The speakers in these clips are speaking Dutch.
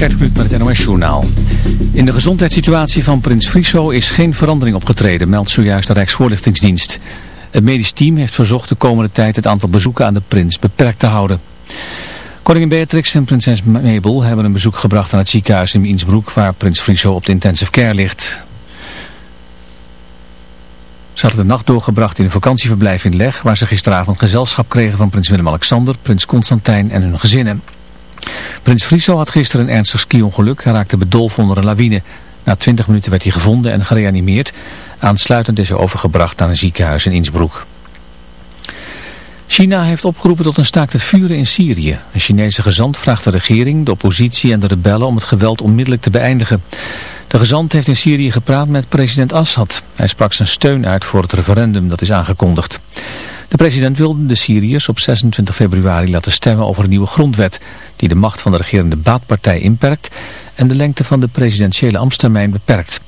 Gert Kluk met het NOS Journaal. In de gezondheidssituatie van prins Friso is geen verandering opgetreden, meldt zojuist de Rijksvoorlichtingsdienst. Het medisch team heeft verzocht de komende tijd het aantal bezoeken aan de prins beperkt te houden. Koningin Beatrix en prinses Mabel hebben een bezoek gebracht aan het ziekenhuis in Innsbruck waar prins Friso op de intensive care ligt. Ze hadden de nacht doorgebracht in een vakantieverblijf in Leg, waar ze gisteravond gezelschap kregen van prins Willem-Alexander, prins Constantijn en hun gezinnen. Prins Friso had gisteren een ernstig ski-ongeluk. Hij raakte bedolven onder een lawine. Na 20 minuten werd hij gevonden en gereanimeerd. Aansluitend is hij overgebracht naar een ziekenhuis in Innsbruck. China heeft opgeroepen tot een staakt het vuren in Syrië. Een Chinese gezant vraagt de regering, de oppositie en de rebellen om het geweld onmiddellijk te beëindigen. De gezant heeft in Syrië gepraat met president Assad. Hij sprak zijn steun uit voor het referendum dat is aangekondigd. De president wilde de Syriërs op 26 februari laten stemmen over een nieuwe grondwet... die de macht van de regerende baatpartij inperkt en de lengte van de presidentiële ambtstermijn beperkt.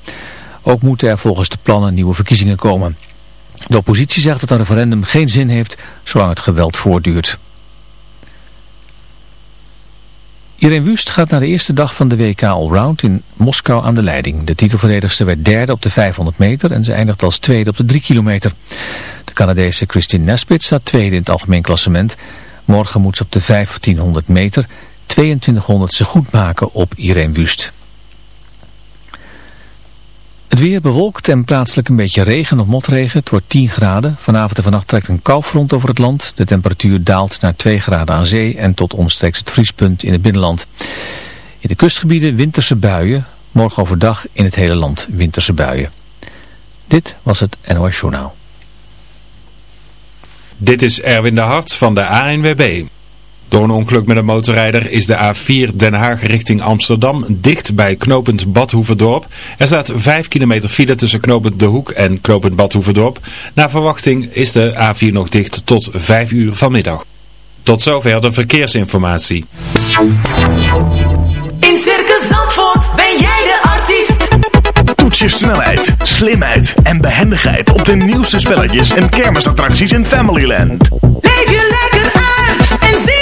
Ook moeten er volgens de plannen nieuwe verkiezingen komen. De oppositie zegt dat een referendum geen zin heeft zolang het geweld voortduurt. Irene Wust gaat naar de eerste dag van de WK Allround in Moskou aan de leiding. De titelverdedigster werd derde op de 500 meter en ze eindigt als tweede op de 3 kilometer. De Canadese Christine Nesbitt staat tweede in het algemeen klassement. Morgen moet ze op de 1500 meter 2200 se goed maken op Irene Wust. Het weer bewolkt en plaatselijk een beetje regen of motregen. Het wordt 10 graden. Vanavond en vannacht trekt een koufront over het land. De temperatuur daalt naar 2 graden aan zee en tot omstreeks het vriespunt in het binnenland. In de kustgebieden winterse buien. Morgen overdag in het hele land winterse buien. Dit was het NOS Journaal. Dit is Erwin de Hart van de ANWB. Door een ongeluk met een motorrijder is de A4 Den Haag richting Amsterdam dicht bij knooppunt Badhoevedorp. Er staat 5 kilometer file tussen knooppunt De Hoek en knooppunt Badhoevedorp. Naar verwachting is de A4 nog dicht tot 5 uur vanmiddag. Tot zover de verkeersinformatie. In Circus Zandvoort ben jij de artiest. Toets je snelheid, slimheid en behendigheid op de nieuwste spelletjes en kermisattracties in Familyland. Leef je lekker uit en zie.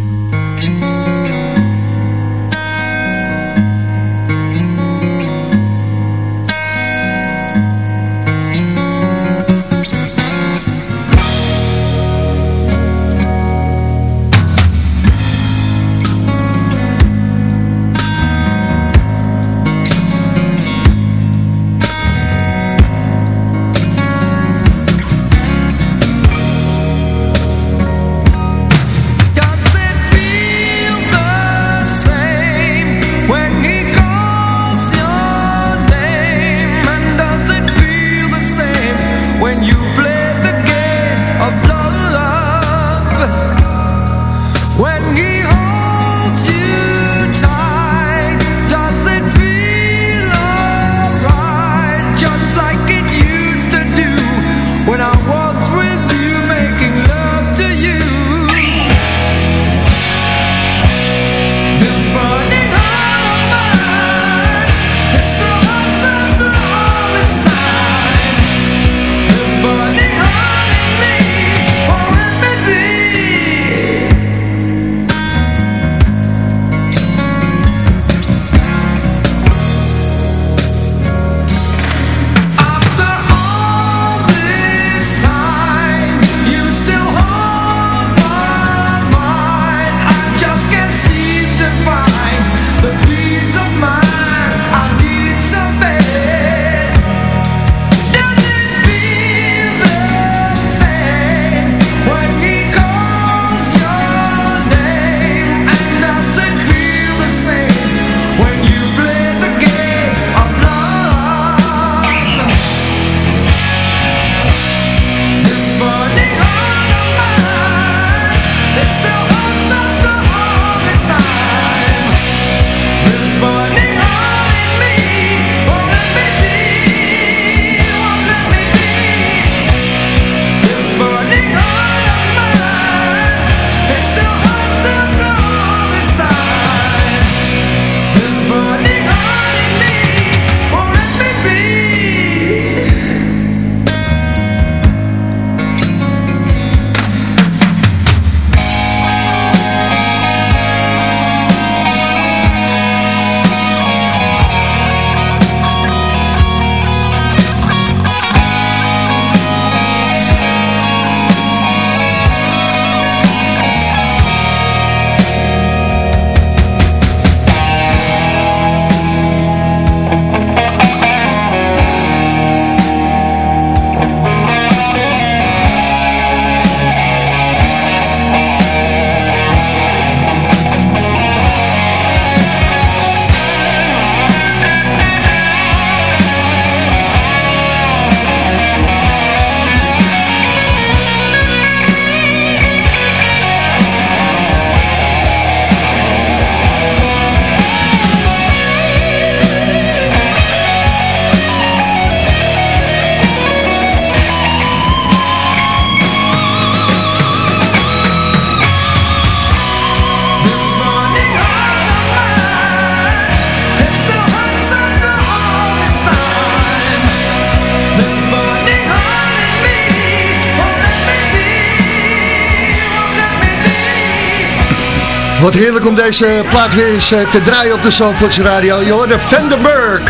Wat heerlijk om deze plaat weer eens eh, te draaien op de Zandvoortse Radio. Je hoorde Vandenberg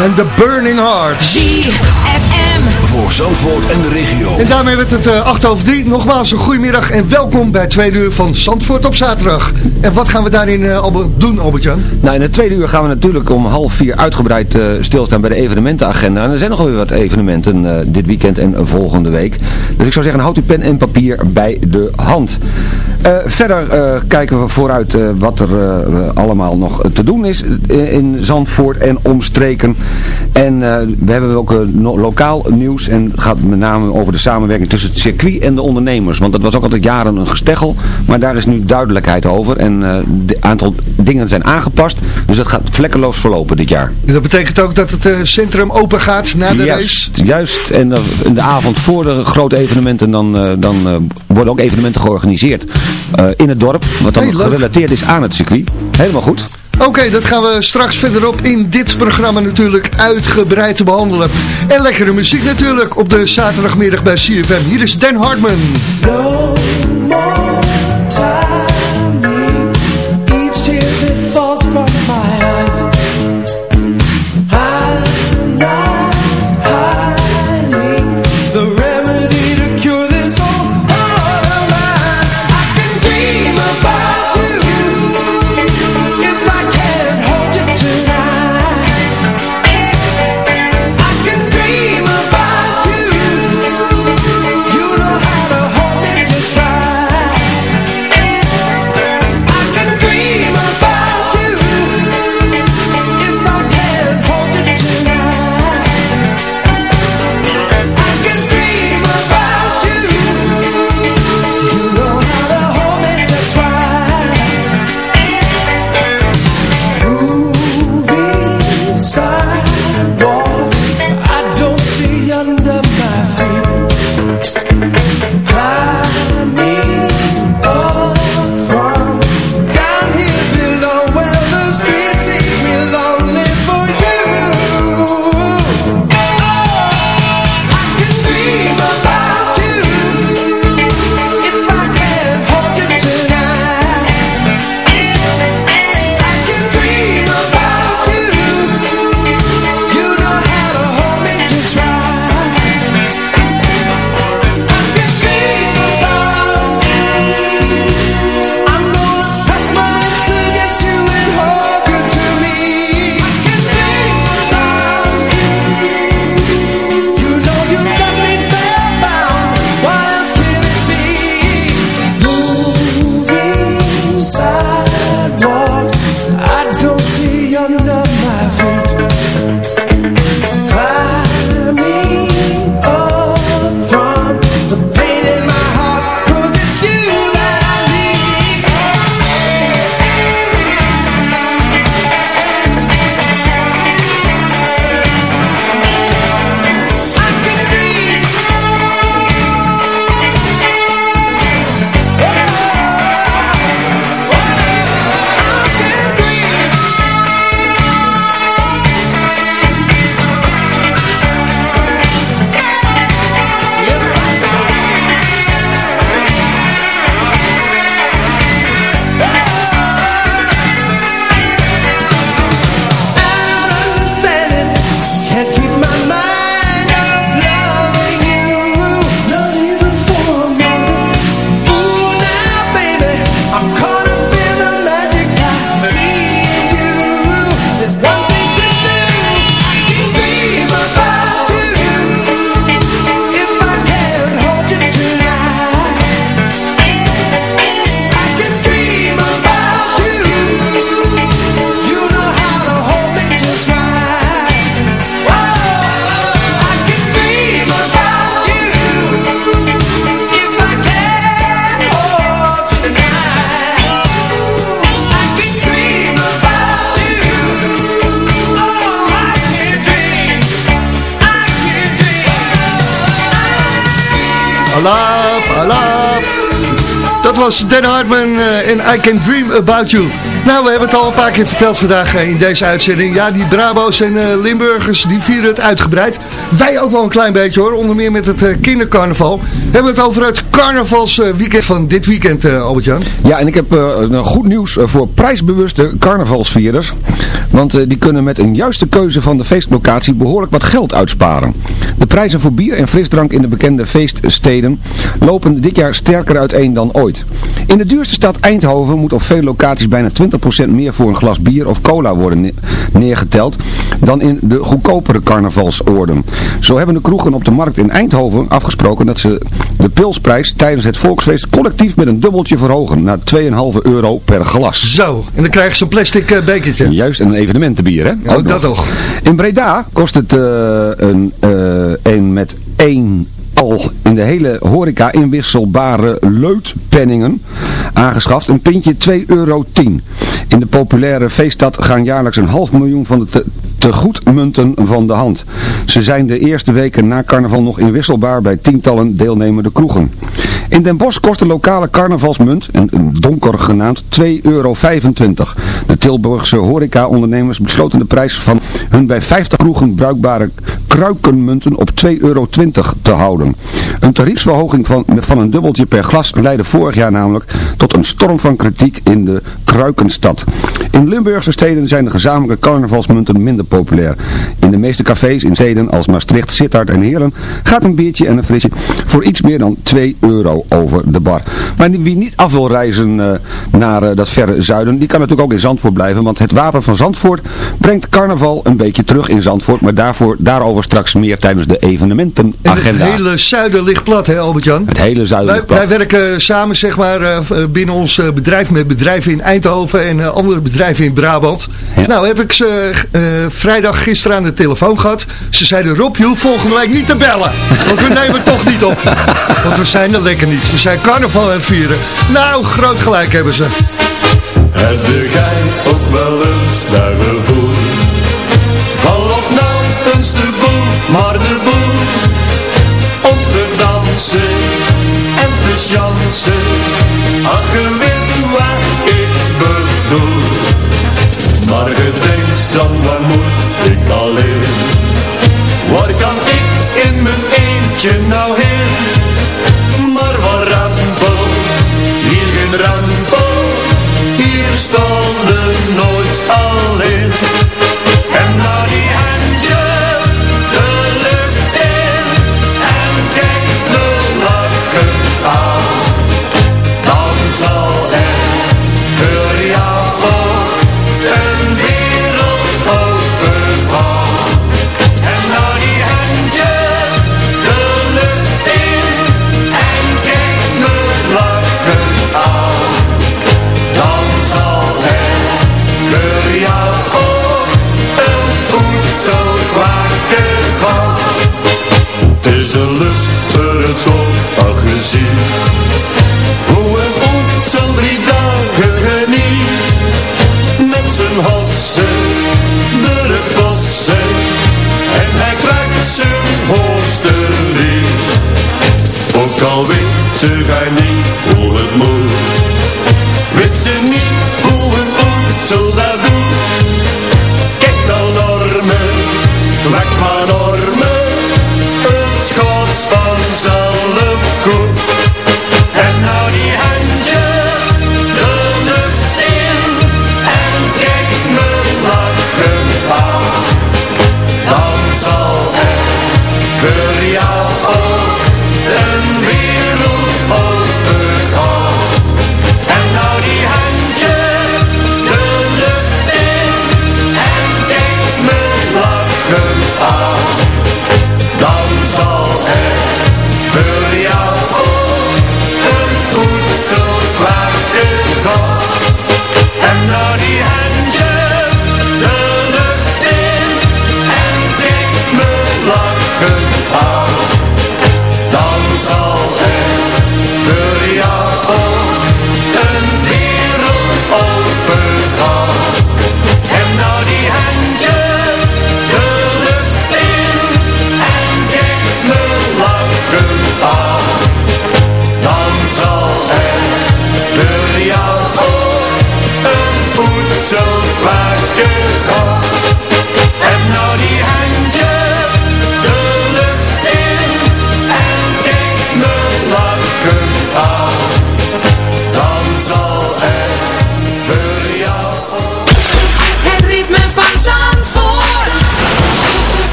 en The Burning Heart. ZFM. Voor Zandvoort en de regio. En daarmee werd het uh, 8 over 3. Nogmaals een goedemiddag en welkom bij tweede uur van Zandvoort op zaterdag. En wat gaan we daarin uh, Albert, doen, Albert-Jan? Nou, in het tweede uur gaan we natuurlijk om half vier uitgebreid uh, stilstaan bij de evenementenagenda. En er zijn nog wel weer wat evenementen uh, dit weekend en volgende week. Dus ik zou zeggen, houd uw pen en papier bij de hand. Uh, verder uh, kijken we vooruit uh, wat er allemaal nog te doen is in Zandvoort en omstreken. En we hebben ook no lokaal nieuws en het gaat met name over de samenwerking tussen het circuit en de ondernemers. Want dat was ook altijd jaren een gesteggel, maar daar is nu duidelijkheid over. En een aantal dingen zijn aangepast, dus dat gaat vlekkeloos verlopen dit jaar. En dat betekent ook dat het centrum open gaat na de juist, race? Juist, en in de avond voor de grote evenementen dan, dan worden ook evenementen georganiseerd. Uh, in het dorp, wat dan Hey, gerelateerd is aan het circuit. Helemaal goed. Oké, dat gaan we straks verderop in dit programma natuurlijk uitgebreid te behandelen. En lekkere muziek natuurlijk op de zaterdagmiddag bij CFM. Hier is Dan Hartman. Was Dan Hartman eh, en I Can Dream About You. Nou, we hebben het al een paar keer verteld vandaag eh, in deze uitzending. Ja, die Brabo's en eh, Limburgers, die vieren het uitgebreid. Wij ook wel een klein beetje hoor, onder meer met het eh, kindercarnaval. We het over het carnavalsweekend van dit weekend, Albert-Jan. Ja, en ik heb goed nieuws voor prijsbewuste carnavalsvierders. Want eh, die kunnen met een juiste keuze van de feestlocatie behoorlijk wat geld uitsparen. De prijzen voor bier en frisdrank in de bekende feeststeden lopen dit jaar sterker uiteen dan ooit. In de duurste stad Eindhoven moet op veel locaties bijna 20% meer voor een glas bier of cola worden ne- neergeteld dan in de goedkopere carnavalsoorden. Zo hebben de kroegen op de markt in Eindhoven afgesproken dat ze de pilsprijs tijdens het volksfeest collectief met een dubbeltje verhogen naar 2,5 euro per glas. Zo, en dan krijg je zo'n plastic eh, bekertje. Juist, en een evenementenbier, hè? Ja, ook dat nog. In Breda kost het eh, een, eh, een met één al in de hele horeca inwisselbare leutpenningen aangeschaft. Een pintje 2,10 euro. In de populaire feeststad gaan jaarlijks een half miljoen van de te, tegoedmunten van de hand. Ze zijn de eerste weken na carnaval nog inwisselbaar bij tientallen deelnemende kroegen. In Den Bosch kost de lokale carnavalsmunt, een donker genaamd, 2,25 euro. De Tilburgse horeca-ondernemers besloten de prijs van hun bij 50 kroegen bruikbare kruikenmunten op 2,20 euro te houden. Een tariefsverhoging van, van een dubbeltje per glas leidde vorig jaar namelijk tot een storm van kritiek in de kruikenstad. In Limburgse steden zijn de gezamenlijke carnavalsmunten minder populair. In de meeste cafés in steden als Maastricht, Sittard en Heerlen gaat een biertje en een frisje voor iets meer dan 2 euro over de bar. Maar wie niet af wil reizen eh, naar eh, dat verre zuiden, die kan natuurlijk ook in Zandvoort blijven, want het Wapen van Zandvoort brengt carnaval een beetje terug in Zandvoort, maar daarvoor, daarover straks meer tijdens de En evenementenagenda. het hele zuiden ligt plat, hè Albert-Jan? Het hele zuiden Wij, ligt plat. wij werken samen zeg maar, eh, binnen ons eh, bedrijf met bedrijven in Eindhoven en eh, andere bedrijven in Brabant. Ja. Nou heb ik ze eh, vrijdag gisteren aan de telefoon gehad. Ze zeiden Rob, je hoeft volgende week niet te bellen. Want we nemen toch niet op. Want we zijn er lekker niet. We zijn carnaval aan het vieren. Nou, groot gelijk hebben ze. Heb jij ook wel eens naar gevoel? Val op nou eens de boel, maar de boel Om te dansen en te chansen Ach, je weet wat ik bedoel Maar je denkt dan, waar moet ik alleen? Waar kan ik in mijn eentje nou heen? Maar waar rampel, hier geen rampel Hier stonden nooit alleen Het is een lust voor het je ziet Hoe een voedsel drie dagen geniet. Met zijn hossen, de vossen En hij krijgt zijn hoogste lied. Ook al weet ze gij niet hoe het moet. Weet ze niet hoe een voedsel dat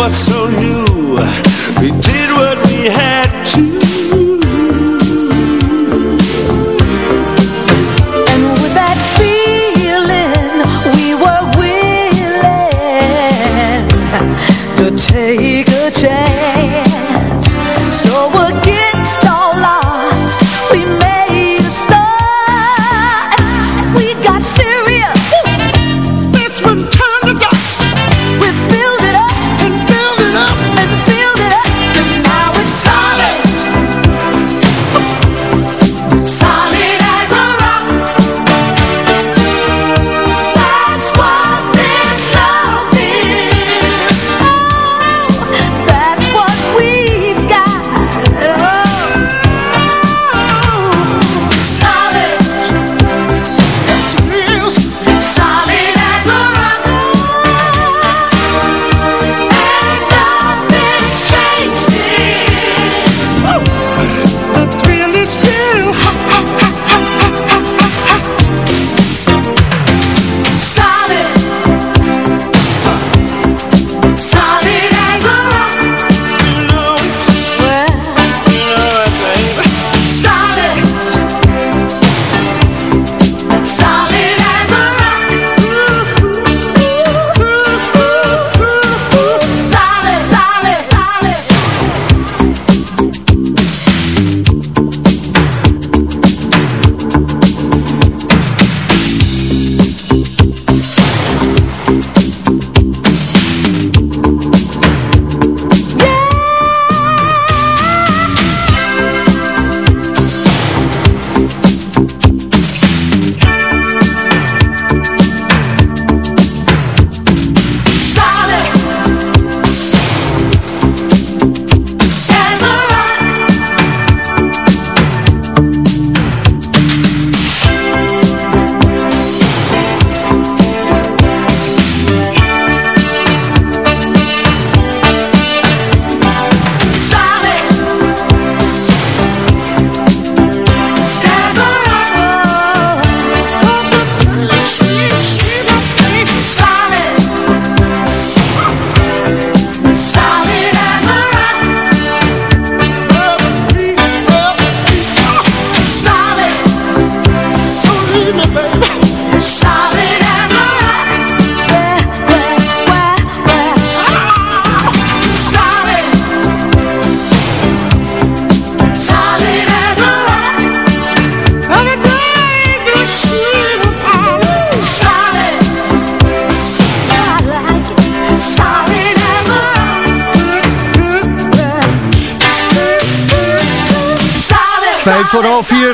what's so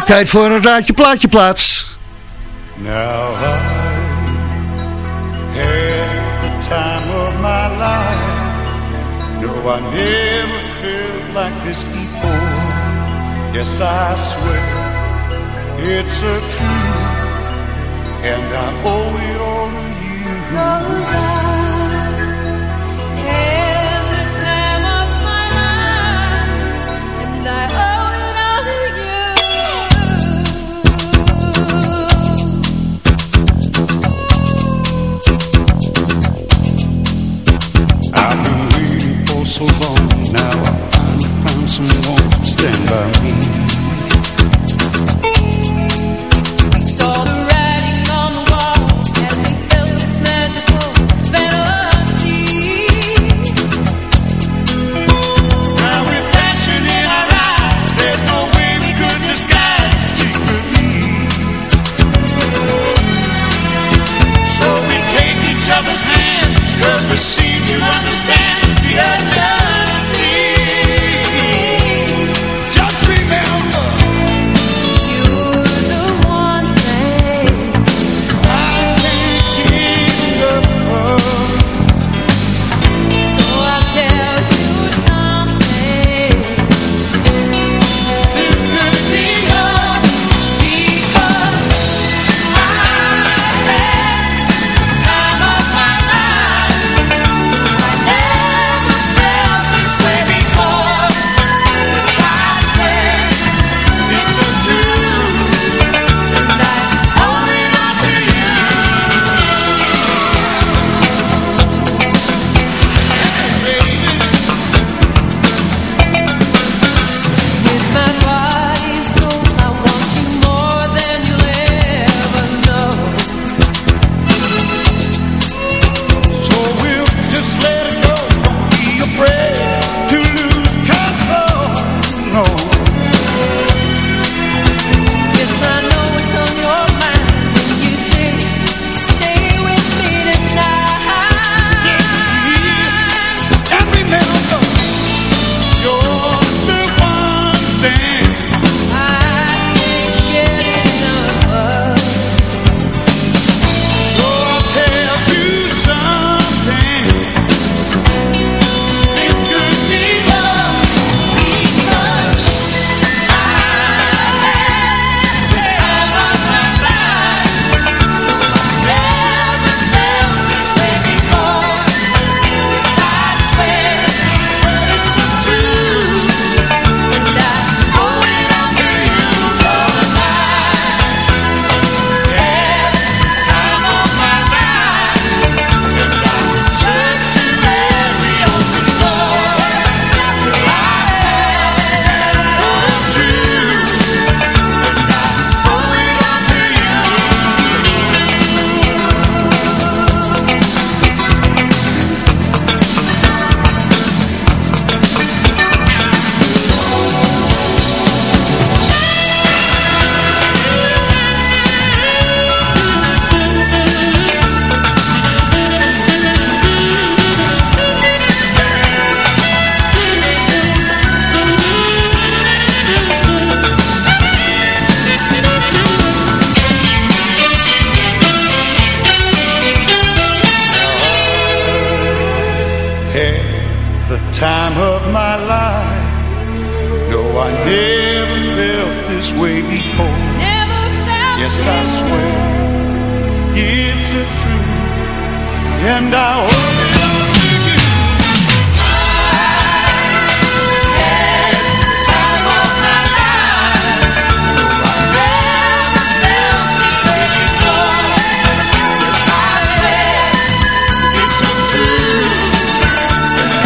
tijd voor een raadje plaatje plaats. Now I the time of my life. No, I never felt like this before. Yes,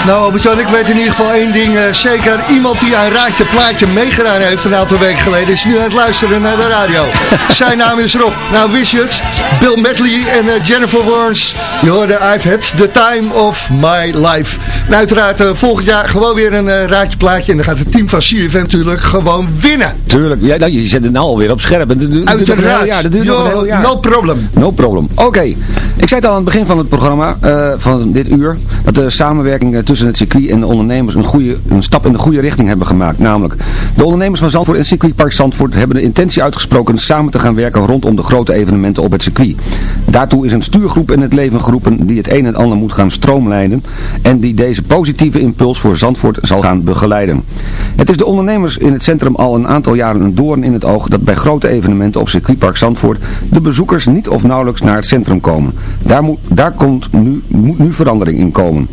Nou, Albert-Jan, ik weet in ieder geval één ding eh, zeker. Iemand die aan Raadje Plaatje meegedaan heeft een aantal weken geleden... is nu aan het luisteren naar de radio. Zijn naam is Rob. Nou, wist je het? Bill Medley en eh, Jennifer Warnes. Je hoorde I've had the time of my life. En uiteraard eh, volgend jaar gewoon weer een Raadje Plaatje. En dan gaat het team van CFM natuurlijk gewoon winnen. Tuurlijk, ja, nou, je zet het nou alweer op scherp. Een Uiteraard. jaar, dat duurt nog een heel jaar. No problem. No problem. Oké. Ik zei het al aan het begin van het programma, eh, van dit uur, dat de samenwerking eh, tussen het circuit en de ondernemers een, goede, een stap in de goede richting hebben gemaakt. Namelijk, de ondernemers van Zandvoort en Circuitpark Zandvoort hebben de intentie uitgesproken samen te gaan werken rondom de grote evenementen op het circuit. Daartoe is een stuurgroep in het leven geroepen die het een en ander moet gaan stroomlijnen en die deze positieve impuls voor Zandvoort zal gaan begeleiden. Het is de ondernemers in het centrum al een aantal jaren een doorn in het oog dat bij grote evenementen op circuitpark Zandvoort de bezoekers niet of nauwelijks naar het centrum komen. Daar, moet, daar komt nu, moet nu verandering in komen.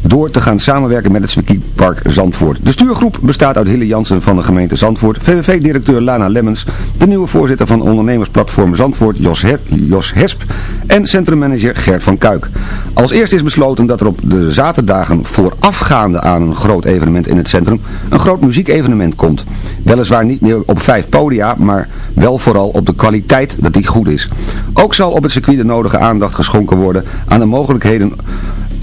Door te gaan samenwerken met het circuitpark Zandvoort. De stuurgroep bestaat uit Hille Jansen van de gemeente Zandvoort, VVV-directeur Lana Lemmens, de nieuwe voorzitter van ondernemersplatform Zandvoort Jos, Jos Hesp en centrummanager Gert van Kuik. Als eerste is besloten dat er op de zaterdagen voorafgaande aan een groot evenement in het centrum een groot muziekevenement komt. Weliswaar niet meer op vijf podia, maar wel vooral op de kwaliteit dat die goed is. Ook zal op het circuit de nodige aandacht geschonken worden aan de mogelijkheden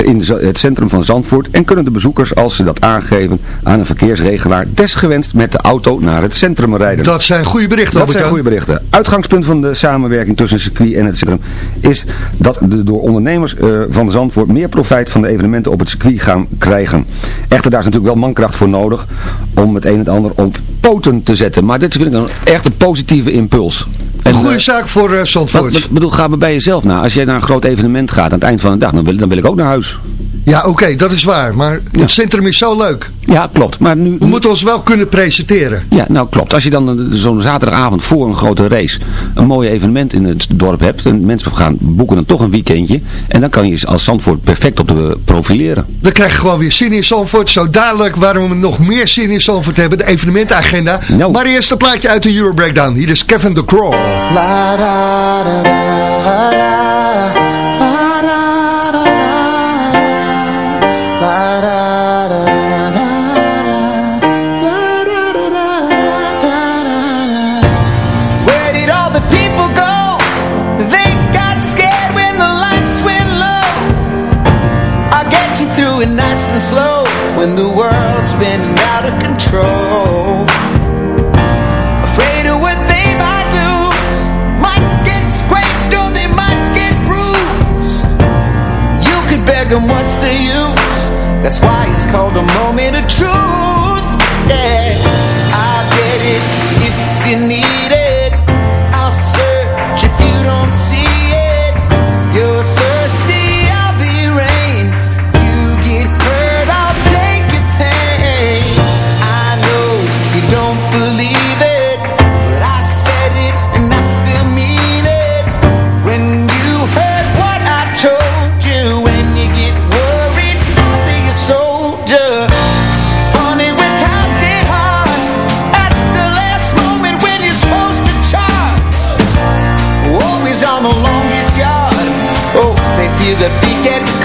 in het centrum van Zandvoort en kunnen de bezoekers, als ze dat aangeven, aan een verkeersregelaar desgewenst met de auto naar het centrum rijden. Dat zijn goede berichten, Dat zijn goede berichten. Uitgangspunt van de samenwerking tussen het circuit en het centrum is dat de door ondernemers eh, van Zandvoort meer profijt van de evenementen op het circuit gaan krijgen. Echter, daar is natuurlijk wel mankracht voor nodig om het een en het ander op poten te zetten. Maar dit vind ik een echt een positieve impuls. Een goede eh, zaak voor eh, Zandvoort. wat, wat- bedoel, ga maar bij jezelf na. Als jij naar een groot evenement gaat aan het eind van de dag, dan wil, dan wil ik ook naar huis. Ja, oké, dat is waar. Maar het centrum is zo leuk. Ja, klopt. Maar nu, We moeten ons wel kunnen presenteren. Ja, nou klopt. Als je dan een- zo'n zaterdagavond voor een grote race een mooi evenement in het dorp hebt. En mensen gaan boeken dan toch een weekendje. En dan kan je als Zandvoort perfect op de profileren. We krijgen gewoon weer zin in Zandvoort. Zo dadelijk waarom we nog meer zin in Zandvoort hebben. De evenementagenda. Nou. Maar eerst een plaatje uit de Euro Breakdown. Hier is Kevin de Crawl. La da da da da la da and what say you? That's why it's called a moment. with you, the feet get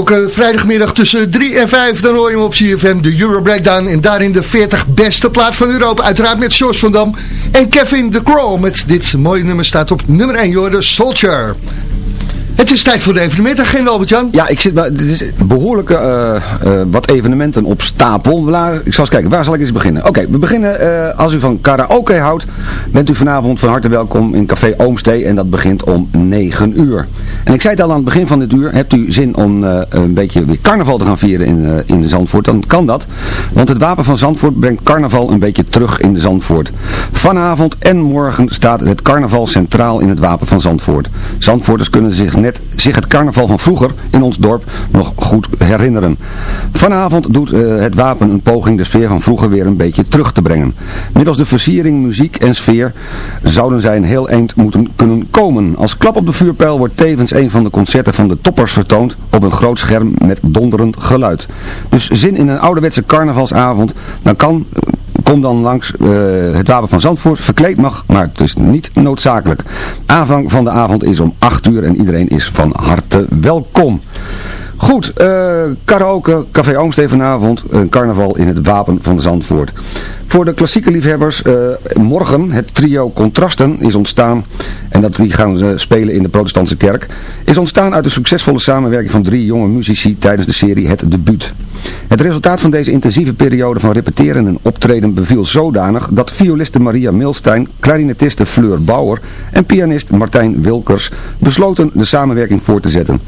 Elke vrijdagmiddag tussen 3 en 5 dan hoor je hem op CFM, de Euro Breakdown. En daarin de 40 beste plaat van Europa. Uiteraard met George van Dam en Kevin de Crow. Met dit mooie nummer staat op nummer 1, joh, de Soldier. Het is tijd voor de evenementagenda, Albert-Jan. Ja, ik zit, bij- dit is behoorlijke eh, eh, wat evenementen op stapel. Ik zal eens kijken, waar zal ik eens beginnen? Oké, we beginnen, eh, als u van karaoke houdt, bent u vanavond van harte welkom in Café Oomstee en dat begint om 9 uur. En ik zei het al aan het begin van dit uur, hebt u zin om een beetje weer carnaval te gaan vieren in, in Zandvoort, dan kan dat. Want het Wapen van Zandvoort brengt carnaval een beetje terug in de Zandvoort. Vanavond en morgen staat het carnaval centraal in het Wapen van Zandvoort. Zandvoorters kunnen zich net zich het carnaval van vroeger in ons dorp nog goed herinneren. Vanavond doet eh, het wapen een poging de sfeer van vroeger weer een beetje terug te brengen. Middels de versiering, muziek en sfeer zouden zij een heel eind moeten kunnen komen. Als klap op de vuurpijl wordt tevens een van de concerten van de toppers vertoond op een groot scherm met donderend geluid. Dus zin in een ouderwetse carnavalsavond, dan kan... eh, Kom dan langs eh, het Wapen van Zandvoort. Verkleed mag, maar het is niet noodzakelijk. Aanvang van de avond is om 8 uur en iedereen is van harte welkom. Goed, eh, karaoke, café Oomstee vanavond, een carnaval in het Wapen van Zandvoort. Voor de klassieke liefhebbers, eh, morgen het trio Contrasten is ontstaan, en dat die gaan ze spelen in de protestantse kerk, is ontstaan uit de succesvolle samenwerking van drie jonge muzici tijdens de serie Het Debuut. Het resultaat van deze intensieve periode van repeteren en optreden beviel zodanig dat violiste Maria Milstein, klarinetiste Fleur Bauer en pianist Martijn Wilkers besloten de samenwerking voor te zetten.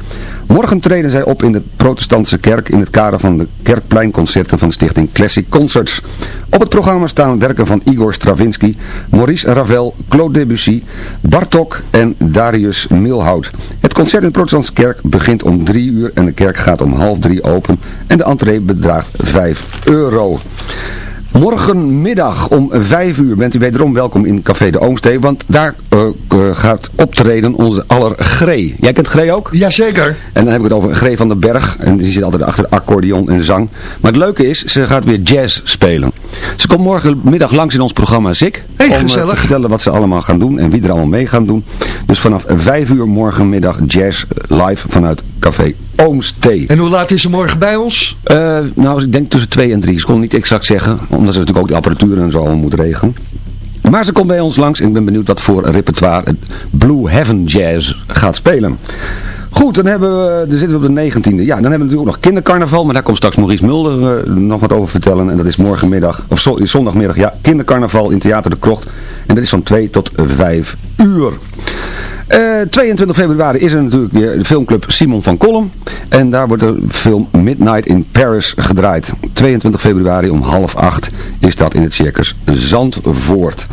Morgen treden zij op in de protestantse kerk in het kader van de kerkpleinconcerten van stichting Classic Concerts. Op het programma staan werken van Igor Stravinsky, Maurice Ravel, Claude Debussy, Bartok en Darius Milhout. Het concert in de protestantse kerk begint om drie uur en de kerk gaat om half drie open en de entree bedraagt 5 euro. Morgenmiddag om 5 uur bent u wederom welkom in Café de Oomstee, want daar eh, eh, gaat optreden onze aller Gree. Jij kent Gree ook? Jazeker. En dan heb ik het over Gree van den Berg. En die zit altijd achter accordeon en zang. Maar het leuke is, ze gaat weer jazz spelen. Ze komt morgenmiddag langs in ons programma Zik. Hey, om eh, gezellig. te vertellen wat ze allemaal gaan doen en wie er allemaal mee gaan doen. Dus vanaf 5 uur morgenmiddag jazz live vanuit Café Oomstee. En hoe laat is ze morgen bij ons? Nou, ik denk tussen 2 en 3. Ze kon niet exact zeggen, omdat ze natuurlijk ook de apparatuur en zo allemaal moet regelen. Maar ze komt bij ons langs en ik ben benieuwd wat voor repertoire het Blue Heaven Jazz gaat spelen. Goed, dan, hebben we, dan zitten we op de 19e. Ja, dan hebben we natuurlijk ook nog kindercarnaval, maar daar komt straks Maurice Mulder eh, nog wat over vertellen. En dat is morgenmiddag, of zo- zondagmiddag, ja, kindercarnaval in Theater de Krocht. En dat is van 2 tot 5 uur. Eh, 22 februari is er natuurlijk weer de filmclub Simon van Kolm. En daar wordt de film Midnight in Paris gedraaid. 22 februari om half acht is dat in het circus Zandvoort.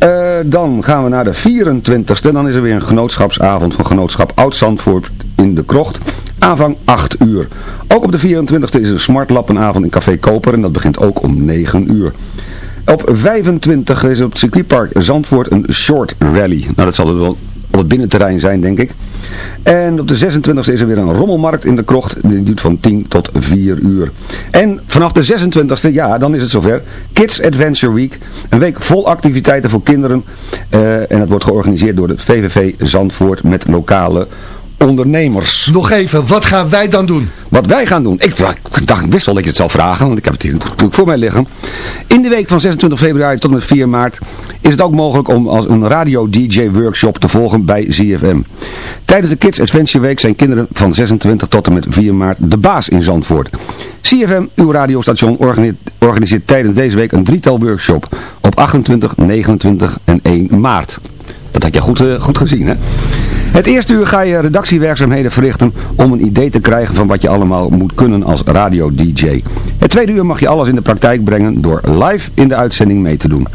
Eh, dan gaan we naar de 24ste. Dan is er weer een genootschapsavond van genootschap Oud-Zandvoort in de Krocht. Aanvang 8 uur. Ook op de 24ste is er een smartlappenavond in Café Koper. En dat begint ook om 9 uur. Op 25 is op het circuitpark Zandvoort een short rally. Nou, dat zal er wel op het binnenterrein zijn, denk ik. En op de 26e is er weer een rommelmarkt in de krocht. Die duurt van 10 tot 4 uur. En vanaf de 26e, ja, dan is het zover. Kids Adventure Week. Een week vol activiteiten voor kinderen. Eh, en dat wordt georganiseerd door de VVV Zandvoort met lokale ondernemers. Nog even, wat gaan wij dan doen? Wat wij gaan doen. Ik, ik dacht, ik wist wel dat je het zou vragen, want ik heb het hier natuurlijk voor mij liggen. In de week van 26 februari tot en met 4 maart is het ook mogelijk om als een radio-dj-workshop te volgen bij ZFM. Tijdens de Kids Adventure Week zijn kinderen van 26 tot en met 4 maart de baas in Zandvoort. CFM, uw radiostation, organiseert, organiseert tijdens deze week een drietal workshop op 28, 29 en 1 maart. Dat had je goed, eh, goed gezien, hè? Het eerste uur ga je redactiewerkzaamheden verrichten om een idee te krijgen van wat je allemaal moet kunnen als radio-dj. Het tweede uur mag je alles in de praktijk brengen door live in de uitzending mee te doen.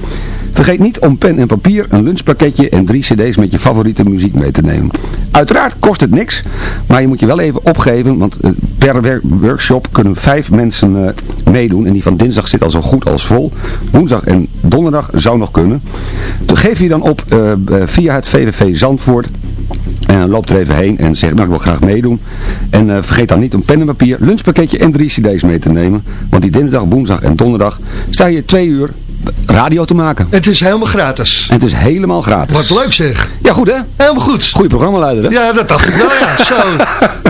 Vergeet niet om pen en papier, een lunchpakketje en drie cd's met je favoriete muziek mee te nemen. Uiteraard kost het niks, maar je moet je wel even opgeven, want eh, per workshop kunnen vijf mensen eh, meedoen. En die van dinsdag zit al zo goed als vol. Woensdag en donderdag zou nog kunnen. Geef je dan op eh, via het VVV Zandvoort. En loop er even heen en zeg, nou ik wil graag meedoen. En eh, vergeet dan niet een pen en papier, lunchpakketje en drie cd's mee te nemen. Want die dinsdag, woensdag en donderdag sta je twee uur radio te maken. Het is helemaal gratis. En het is helemaal gratis. Wat leuk zeg. Ja goed hè? Helemaal goed. Goeie programmaleider hè? Ja, dat dacht ik wel ja. Zo,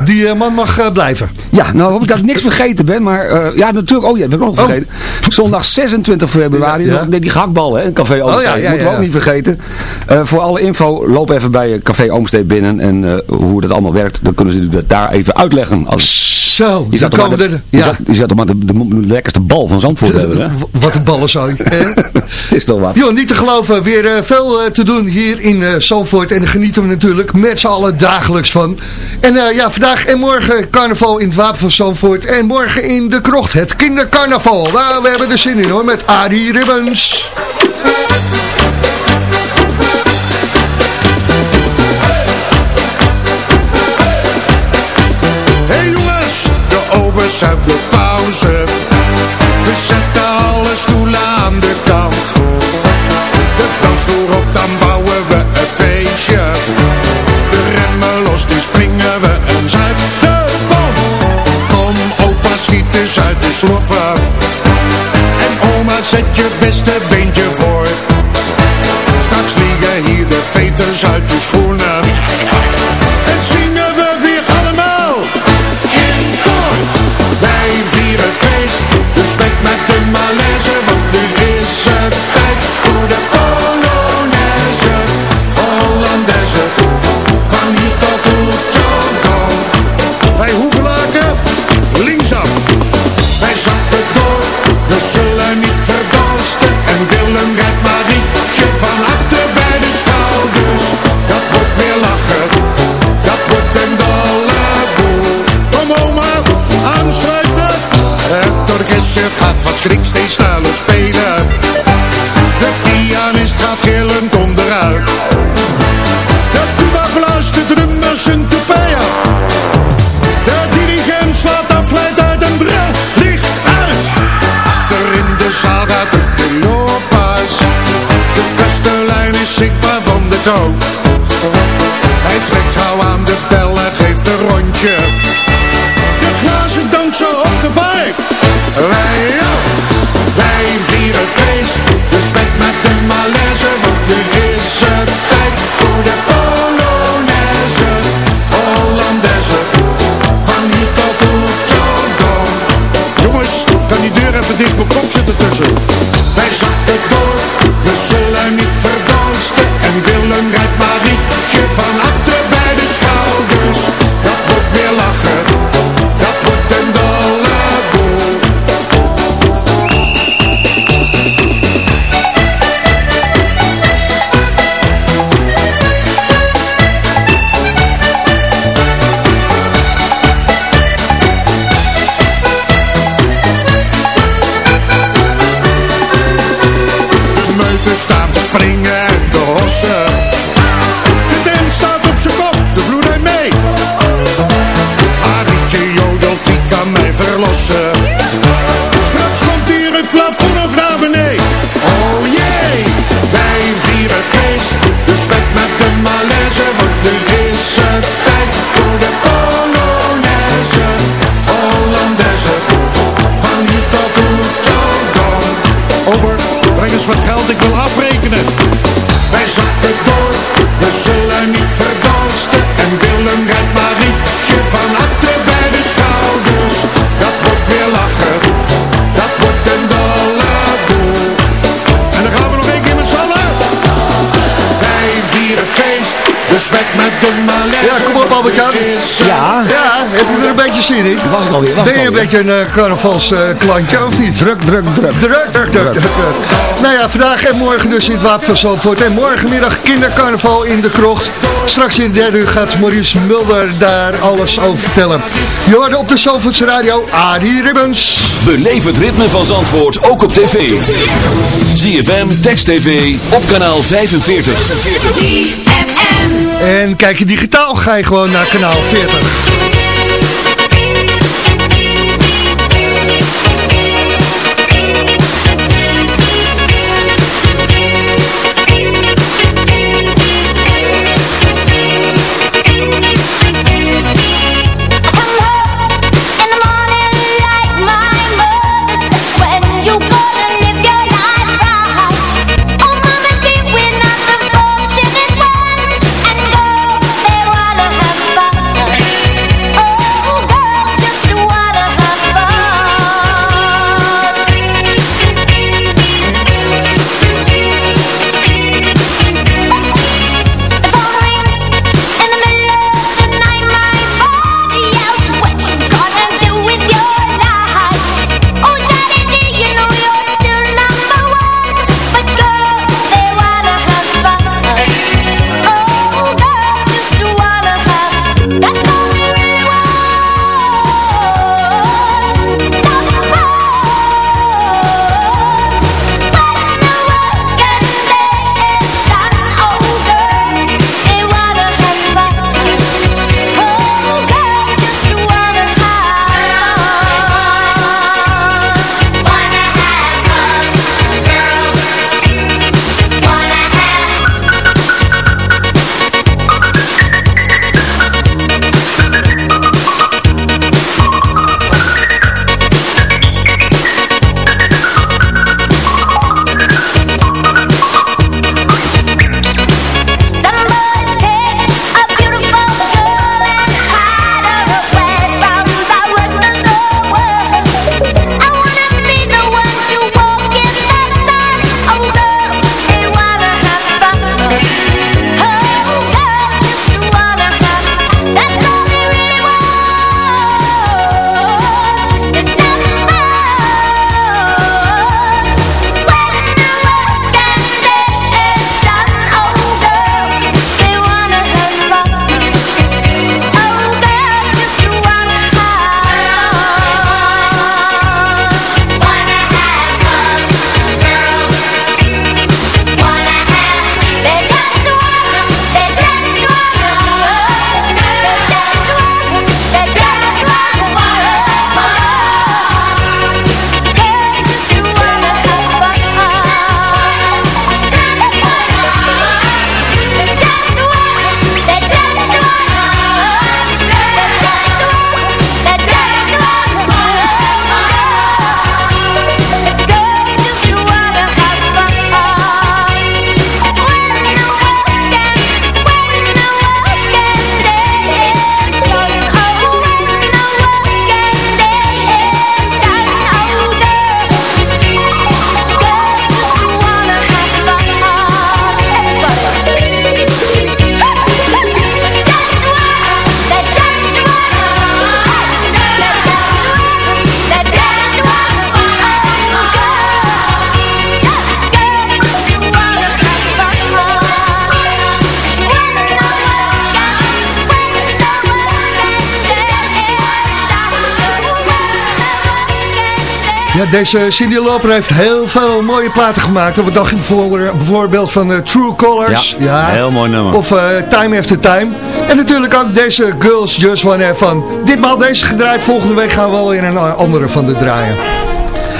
die eh, man mag eh, blijven. Ja, nou hoop ik dat ik niks vergeten ben, maar eh, ja natuurlijk, oh ja, dat heb ik nog vergeten. Zondag 26 februari, Ja, ja. nog die gehaktbal hè, in Café Oomstee, ja, ja, moeten we ook niet vergeten. Voor alle info, loop even bij Café Oomstee binnen en hoe dat allemaal werkt, dan kunnen ze dat daar even uitleggen. Als, Zo, je zat maar we de, er. je Ja. zat, je zat er maar de, lekkerste bal van Zandvoort te hebben hè. Wat een ballenzooi. hè? Het is toch wat. Joh, niet te geloven, weer eh, veel eh, te doen hier in eh Zandvoort. En daar genieten we natuurlijk met z'n allen dagelijks van. En ja, vandaag en morgen carnaval in het Wapen van Zandvoort. En morgen in de krocht, het kindercarnaval. Nou, we hebben er zin in hoor, met Arie Ribbons. Obers hebben pauze. We zetten alle stoelen aan de kant. Zichtbaar van de kook. Hij trekt gauw aan de bel en geeft een rondje. Beetje zin in? Was ik alweer. Was Ben je een alweer. beetje een uh, carnavalsklantje of niet? Druk, druk, druk. Druk, druk, druk, druk. Nou ja, vandaag en morgen dus in het Wapen van Zandvoort. En morgenmiddag kindercarnaval in de krocht. Straks in de derde uur gaat Maurice Mulder daar alles over vertellen. Je hoorde op de Zandvoortse radio Arie Ribbons. Beleef het ritme van Zandvoort ook op tv. ZFM, Text TV, op kanaal 45. ZFM. En kijk je digitaal, ga je gewoon naar kanaal 40. Ja, deze Cindy Loper heeft heel veel mooie platen gemaakt. Wat dacht je bijvoorbeeld- bijvoorbeeld van eh, True Colors? Ja, heel mooi nummer. Of eh, Time After Time. En natuurlijk ook deze Girls Just Wanna Have Fun. Ditmaal deze gedraaid. Volgende week gaan we wel weer een eh, andere van de draaien.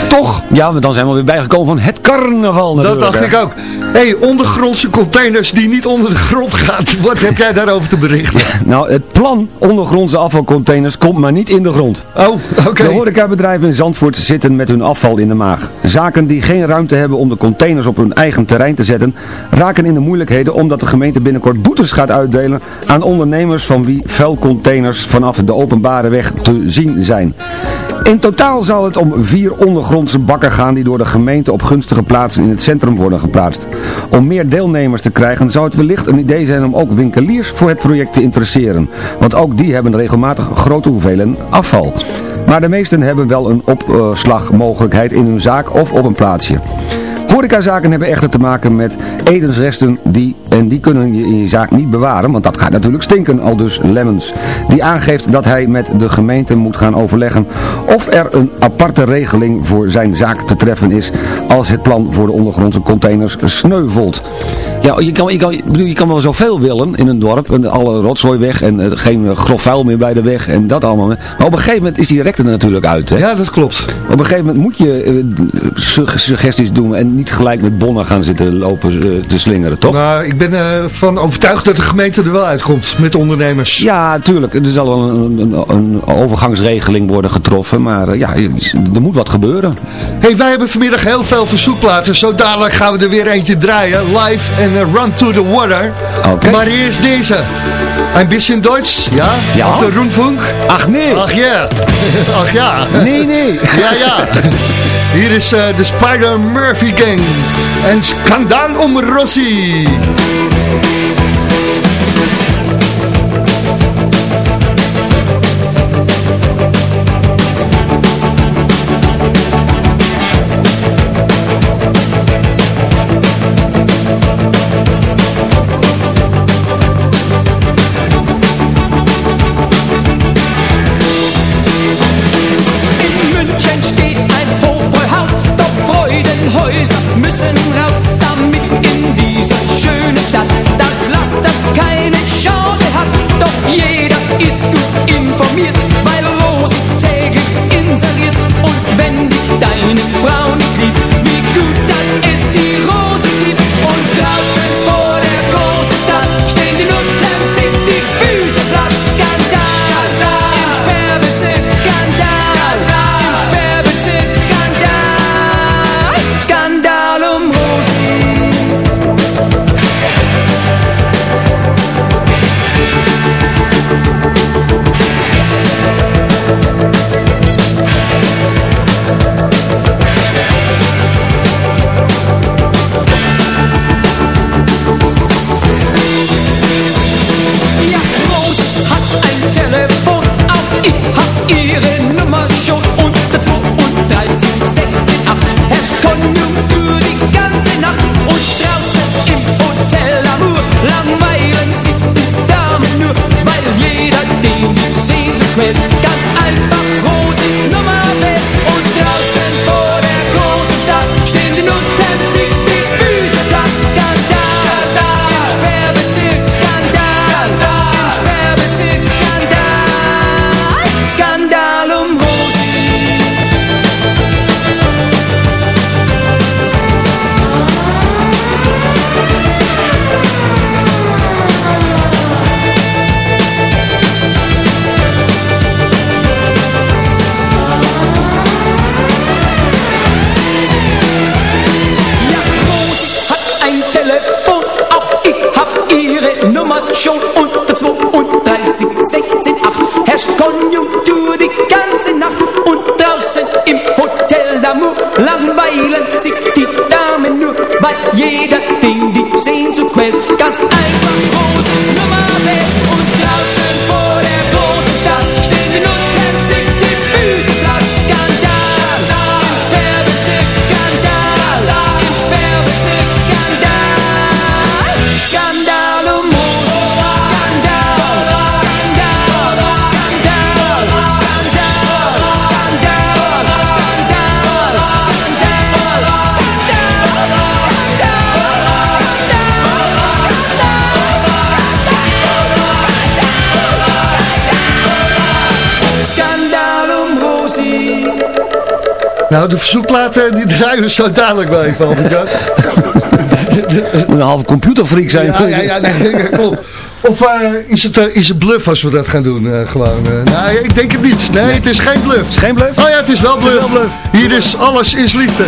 Toch? Ja, maar dan zijn we weer bijgekomen van het carnaval Dat natuurlijk. dacht hè. ik ook. Hé, hey, ondergrondse containers die niet onder de grond gaan. Wat heb jij daarover te berichten? Nou, het plan ondergrondse afvalcontainers komt maar niet in de grond. Oh, oké. De horecabedrijven in Zandvoort zitten met hun afval in de maag. Zaken die geen ruimte hebben om de containers op hun eigen terrein te zetten, raken in de moeilijkheden omdat de gemeente binnenkort boetes gaat uitdelen aan ondernemers van wie vuilcontainers vanaf de openbare weg te zien zijn. In totaal zal het om vier ondergrondse ondergrondse bakken gaan die door de gemeente op gunstige plaatsen in het centrum worden geplaatst. Om meer deelnemers te krijgen zou het wellicht een idee zijn om ook winkeliers voor het project te interesseren. Want ook die hebben regelmatig grote hoeveelheden afval. Maar de meesten hebben wel een opslagmogelijkheid in hun zaak of op een plaatsje. Horecazaken hebben echter te maken met etensresten die, en die kunnen je in je zaak niet bewaren, want dat gaat natuurlijk stinken, al dus Lemmens. Die aangeeft dat hij met de gemeente moet gaan overleggen of er een aparte regeling voor zijn zaak te treffen is als het plan voor de ondergrondse containers sneuvelt. Ja, je kan, je kan, ik bedoel, je kan wel zoveel willen in een dorp, en alle rotzooi weg en eh, geen eh, grof vuil meer bij de weg en dat allemaal. Maar op een gegeven moment is die er natuurlijk uit. Hè? Ja, dat klopt. Op een gegeven moment moet je eh, sug- suggesties doen en niet gelijk met bonnen gaan zitten lopen eh, te slingeren, toch? Nou, ik ben ervan overtuigd dat de gemeente er wel uitkomt met ondernemers. Ja, tuurlijk. Er zal wel een, een, een overgangsregeling worden getroffen, maar eh, ja, er moet wat gebeuren. hey, wij hebben vanmiddag heel veel verzoekplaten. Zo dadelijk gaan we er weer eentje draaien. Live en eh, Run to the Water. Oké. Maar eerst deze. Een beetje Duits, ja? Ja. Of de Rundfunk? Ach nee! Ach ja. Ach ja. Nee, nee! Ja, ja. Hier is eh, de Spider Murphy Gang. En Scandal om Rossi. Ihre Nummer schon unter 32 16 8 herrscht Konjunktur die ganze Nacht und draußen im Hotel Amour langweilen sich die Damen nur, weil jeder den Sehnsucht quält. Ganz einfach Nou, de verzoekplaten die draaien we zo dadelijk wel even, een halve computerfreak zijn. Ja, ja, ja, nee, klopt. Of eh, is, het, eh, is het bluff als we dat gaan doen? eh, gewoon. nou, ik denk het niet. Nee, het is geen bluff. Is geen bluff? Oh ja, het is wel bluff. wel bluff. Hier is Alles is Liefde.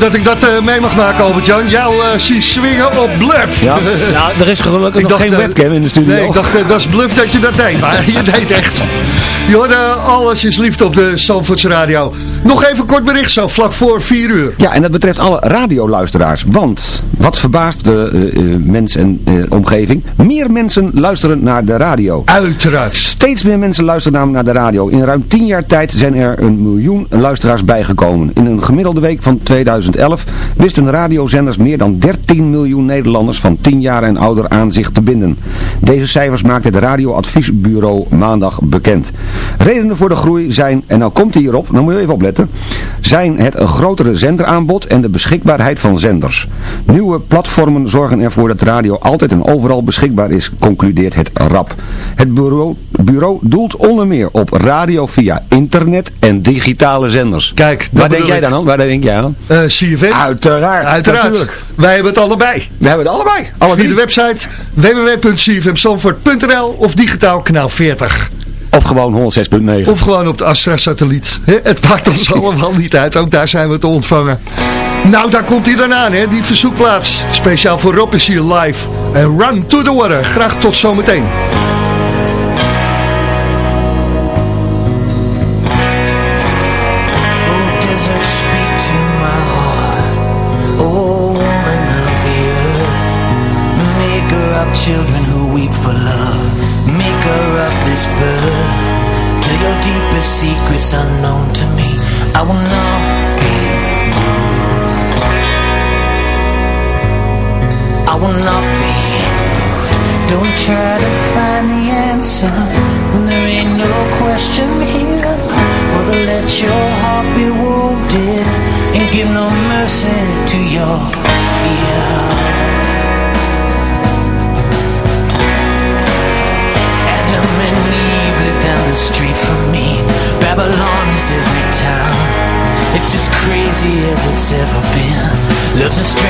Dat ik dat eh, mee mag maken, Albert-Jan. Jou eh zie swingen op bluff. Ja, nou, er is gelukkig Ik nog dacht, geen eh, webcam in de studio. Nee, ik dacht, dat is bluff dat je dat deed. Maar je deed echt. Je hoorde alles is liefde op de Zandvoorts Radio. Nog even kort bericht zo, vlak voor 4 uur. Ja, en dat betreft alle radioluisteraars. Want, wat verbaast de eh, mens en eh, omgeving, meer mensen luisteren naar de radio. Uiteraard. Steeds meer mensen luisteren namelijk naar de radio. In ruim 10 jaar tijd zijn er een miljoen luisteraars bijgekomen. In een gemiddelde week van 2011 wisten radiozenders meer dan 13 miljoen Nederlanders van 10 jaar en ouder aan zich te binden. Deze cijfers maakte het radioadviesbureau maandag bekend. Redenen voor de groei zijn, en nou komt hij hierop, dan moet je even opletten, zijn het een grotere zenderaanbod en de beschikbaarheid van zenders. Nieuwe platformen zorgen ervoor dat radio altijd en overal beschikbaar is, concludeert het RAP. Het bureau, bureau doelt onder meer op radio via internet en digitale zenders. Kijk, Waar denk jij dan aan? Waar denk jij aan? Eh CFM. Uiteraard. Uiteraard. Natuurlijk. Wij hebben het allebei. We hebben het allebei. Alle Via de website www.cfmzandvoort.nl of digitaal kanaal 40. Of gewoon 106.9. Of gewoon op de Astra-satelliet. Het maakt ons allemaal niet uit. Ook daar zijn we te ontvangen. Nou, daar komt hij dan aan, hè? die verzoekplaats. Speciaal voor Rob is hier live. En Run to the Water. Graag tot zometeen. such a strange